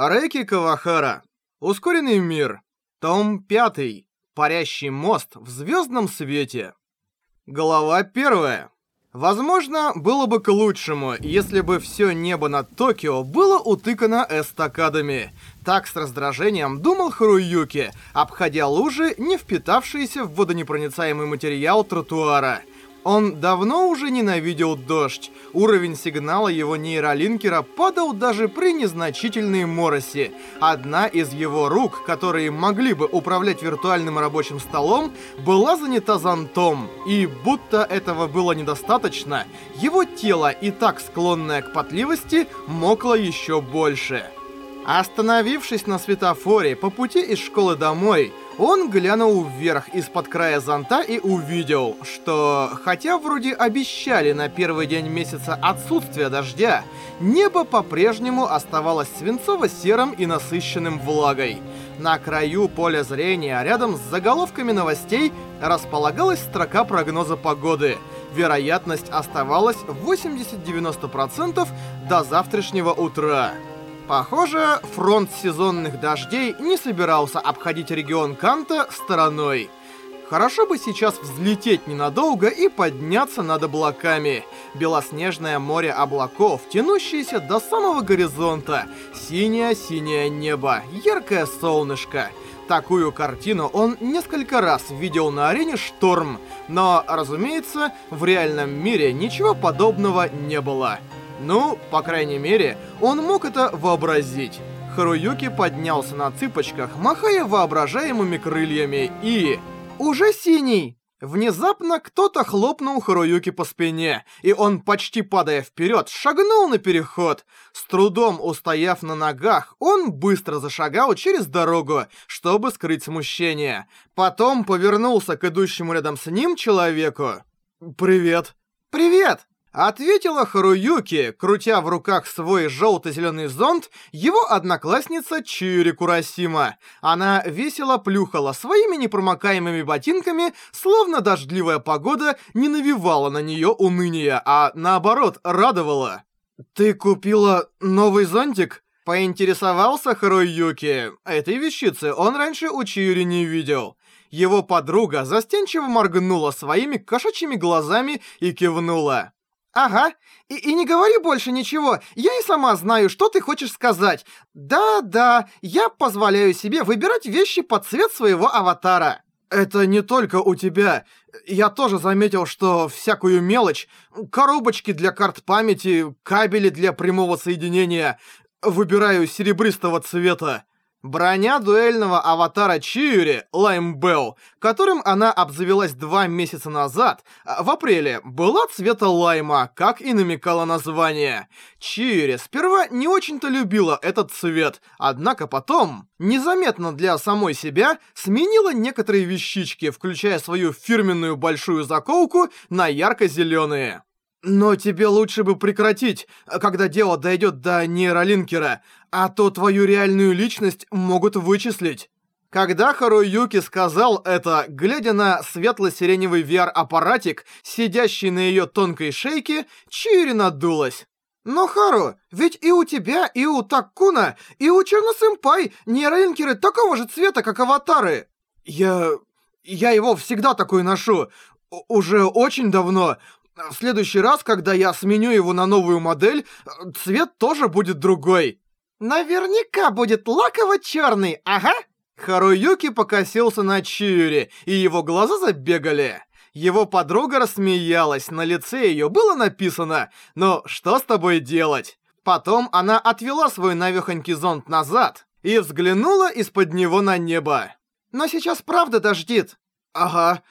Рэки Кавахара. Ускоренный мир. Том 5. Парящий мост в звездном свете. Глава 1. Возможно, было бы к лучшему, если бы все небо над Токио было утыкано эстакадами. Так с раздражением думал Харуюки, обходя лужи, не впитавшиеся в водонепроницаемый материал тротуара. Он давно уже ненавидел дождь. Уровень сигнала его нейролинкера падал даже при незначительной моросе. Одна из его рук, которые могли бы управлять виртуальным рабочим столом, была занята зонтом. И будто этого было недостаточно, его тело, и так склонное к потливости, мокло еще больше. Остановившись на светофоре по пути из школы домой, он глянул вверх из-под края зонта и увидел, что, хотя вроде обещали на первый день месяца отсутствие дождя, небо по-прежнему оставалось свинцово-серым и насыщенным влагой. На краю поля зрения, рядом с заголовками новостей, располагалась строка прогноза погоды. Вероятность оставалась 80-90% до завтрашнего утра. Похоже, фронт сезонных дождей не собирался обходить регион Канта стороной. Хорошо бы сейчас взлететь ненадолго и подняться над облаками. Белоснежное море облаков, тянущееся до самого горизонта. Синее-синее небо, яркое солнышко. Такую картину он несколько раз видел на арене «Шторм», но, разумеется, в реальном мире ничего подобного не было. Ну, по крайней мере, он мог это вообразить. Харуюки поднялся на цыпочках, махая воображаемыми крыльями, и... Уже синий! Внезапно кто-то хлопнул Харуюки по спине, и он, почти падая вперед, шагнул на переход. С трудом устояв на ногах, он быстро зашагал через дорогу, чтобы скрыть смущение. Потом повернулся к идущему рядом с ним человеку. «Привет». «Привет!» Ответила Харуюки, крутя в руках свой желто-зеленый зонт, его одноклассница Чиури Курасима. Она весело плюхала своими непромокаемыми ботинками, словно дождливая погода не навевала на нее уныния, а наоборот радовала. «Ты купила новый зонтик?» Поинтересовался Харуюки. Этой вещицы он раньше у Чиури не видел. Его подруга застенчиво моргнула своими кошачьими глазами и кивнула. «Ага, и, и не говори больше ничего, я и сама знаю, что ты хочешь сказать. Да-да, я позволяю себе выбирать вещи под цвет своего аватара». «Это не только у тебя. Я тоже заметил, что всякую мелочь, коробочки для карт памяти, кабели для прямого соединения, выбираю серебристого цвета». Броня дуэльного аватара Чиури, Лаймбелл, которым она обзавелась два месяца назад, а, в апреле, была цвета лайма, как и намекало название. Чиури сперва не очень-то любила этот цвет, однако потом, незаметно для самой себя, сменила некоторые вещички, включая свою фирменную большую заколку на ярко-зеленые. Но тебе лучше бы прекратить, когда дело дойдет до нейролинкера, а то твою реальную личность могут вычислить. Когда Харуюки сказал это, глядя на светло-сиреневый VR-аппаратик, сидящий на ее тонкой шейке, Чири надулась. «Но, Хару, ведь и у тебя, и у Таккуна, и у Черносэмпай нейролинкеры такого же цвета, как аватары!» «Я... я его всегда такой ношу. Уже очень давно. В следующий раз, когда я сменю его на новую модель, цвет тоже будет другой. Наверняка будет лаково-черный, ага. Харуюки покосился на Чиури, и его глаза забегали. Его подруга рассмеялась, на лице ее было написано «Ну, что с тобой делать?». Потом она отвела свой навехонький зонт назад и взглянула из-под него на небо. «Но сейчас правда дождит». «Ага.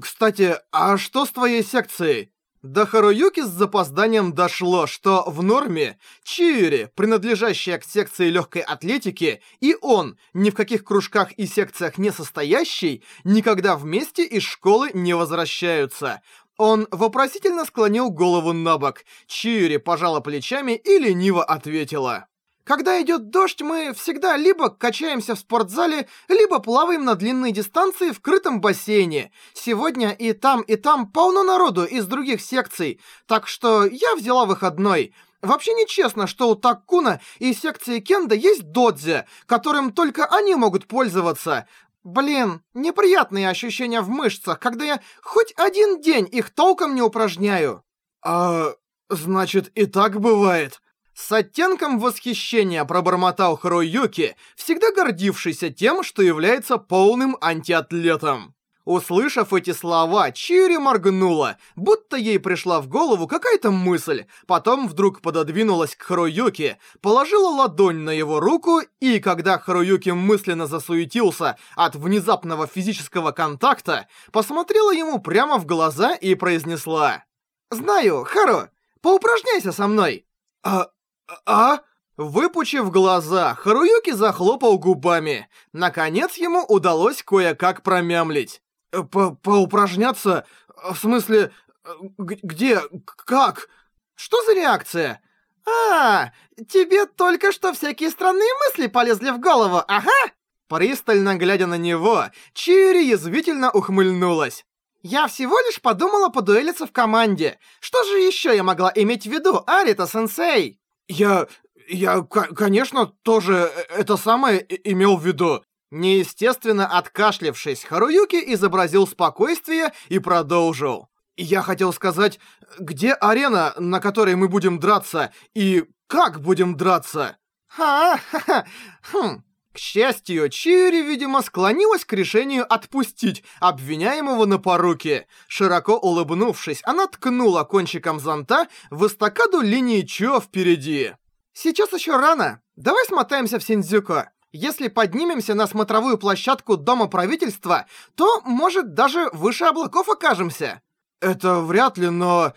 Кстати, а что с твоей секцией? До Харуюки с запозданием дошло, что в норме Чиури, принадлежащая к секции легкой атлетики, и он, ни в каких кружках и секциях не состоящий, никогда вместе из школы не возвращаются. Он вопросительно склонил голову на бок. Чиури пожала плечами и лениво ответила. Когда идет дождь, мы всегда либо качаемся в спортзале, либо плаваем на длинные дистанции в крытом бассейне. Сегодня и там, и там полно народу из других секций, так что я взяла выходной. Вообще нечестно, что у Таккуна и секции Кенда есть додзи, которым только они могут пользоваться. Блин, неприятные ощущения в мышцах, когда я хоть один день их толком не упражняю. А, значит, и так бывает. С оттенком восхищения пробормотал Харуюки, всегда гордившийся тем, что является полным антиатлетом. Услышав эти слова, Чири моргнула, будто ей пришла в голову какая-то мысль. Потом вдруг пододвинулась к Харуюке, положила ладонь на его руку, и когда Харуюки мысленно засуетился от внезапного физического контакта, посмотрела ему прямо в глаза и произнесла. «Знаю, Хару, поупражняйся со мной!» «А... а...» Выпучив глаза, Харуюки захлопал губами. Наконец ему удалось кое-как промямлить. По «Поупражняться? В смысле, где? Как?» «Что за реакция?» «А, тебе только что всякие странные мысли полезли в голову, ага!» Пристально глядя на него, Чири язвительно ухмыльнулась. «Я всего лишь подумала подуэлиться в команде. Что же еще я могла иметь в виду, Арита-сенсей?» «Я... я, конечно, тоже это самое имел в виду. Неестественно откашлявшись, Харуюки изобразил спокойствие и продолжил. «Я хотел сказать, где арена, на которой мы будем драться, и как будем драться?» «Ха-ха-ха! Хм...» К счастью, Чиури, видимо, склонилась к решению отпустить обвиняемого на поруки. Широко улыбнувшись, она ткнула кончиком зонта в эстакаду линии Чо впереди. «Сейчас еще рано. Давай смотаемся в Синдзюко. Если поднимемся на смотровую площадку Дома правительства, то, может, даже выше облаков окажемся. Это вряд ли, но...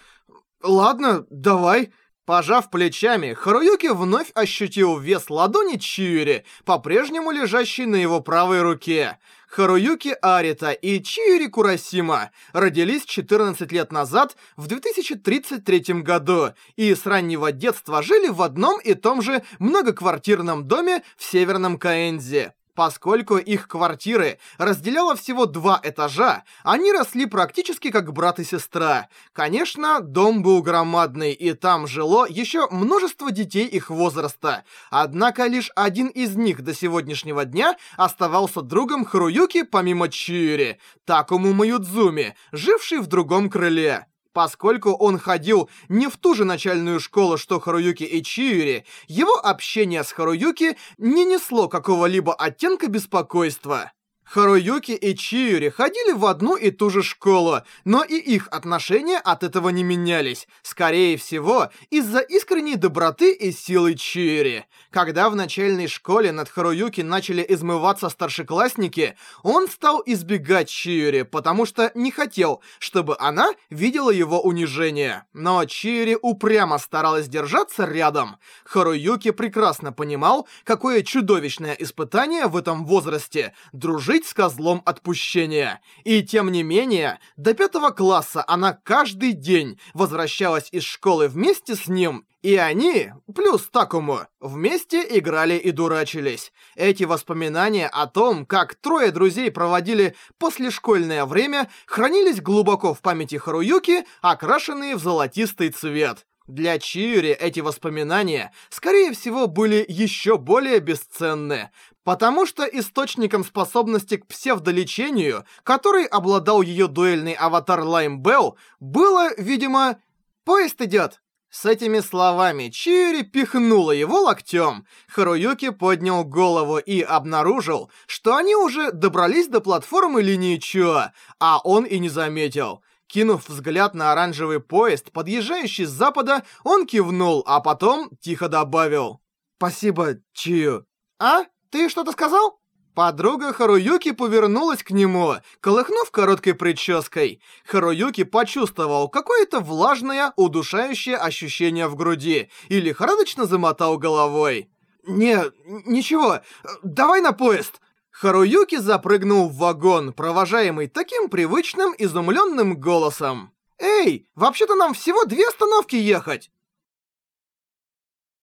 Ладно, давай. Пожав плечами, Харуюки вновь ощутил вес ладони Чиури, по-прежнему лежащей на его правой руке. Харуюки Арита и Чиури Курасима родились 14 лет назад, в 2033 году, и с раннего детства жили в одном и том же многоквартирном доме в Северном Каэнзе. Поскольку их квартиры разделяло всего два этажа, они росли практически как брат и сестра. Конечно, дом был громадный, и там жило еще множество детей их возраста. Однако лишь один из них до сегодняшнего дня оставался другом Харуюки помимо Чиури, Такому Маюдзуми, живший в другом крыле. Поскольку он ходил не в ту же начальную школу, что Харуюки и Чиури, его общение с Харуюки не несло какого-либо оттенка беспокойства. Харуюки и Чиури ходили в одну и ту же школу, но и их отношения от этого не менялись. Скорее всего, из-за искренней доброты и силы Чиури. Когда в начальной школе над Харуюки начали измываться старшеклассники, он стал избегать Чиури, потому что не хотел, чтобы она видела его унижение. Но Чиури упрямо старалась держаться рядом. Харуюки прекрасно понимал, какое чудовищное испытание в этом возрасте — дружить жить с козлом отпущения. И тем не менее, до пятого класса она каждый день возвращалась из школы вместе с ним, и они, плюс Такому, вместе играли и дурачились. Эти воспоминания о том, как трое друзей проводили послешкольное время, хранились глубоко в памяти Харуюки, окрашенные в золотистый цвет. Для Чиури эти воспоминания, скорее всего, были еще более бесценны, потому что источником способности к псевдолечению, который обладал ее дуэльный аватар Лайм Белл, было, видимо, «Поезд идет!» С этими словами Чиури пихнула его локтем. Харуюки поднял голову и обнаружил, что они уже добрались до платформы линии Чуа, а он и не заметил. Кинув взгляд на оранжевый поезд, подъезжающий с запада, он кивнул, а потом тихо добавил. «Спасибо, Чию». «А? Ты что-то сказал?» Подруга Харуюки повернулась к нему, колыхнув короткой прической. Харуюки почувствовал какое-то влажное, удушающее ощущение в груди и лихорадочно замотал головой. «Не, ничего, давай на поезд!» Харуюки запрыгнул в вагон, провожаемый таким привычным изумленным голосом. «Эй, вообще-то нам всего две остановки ехать!»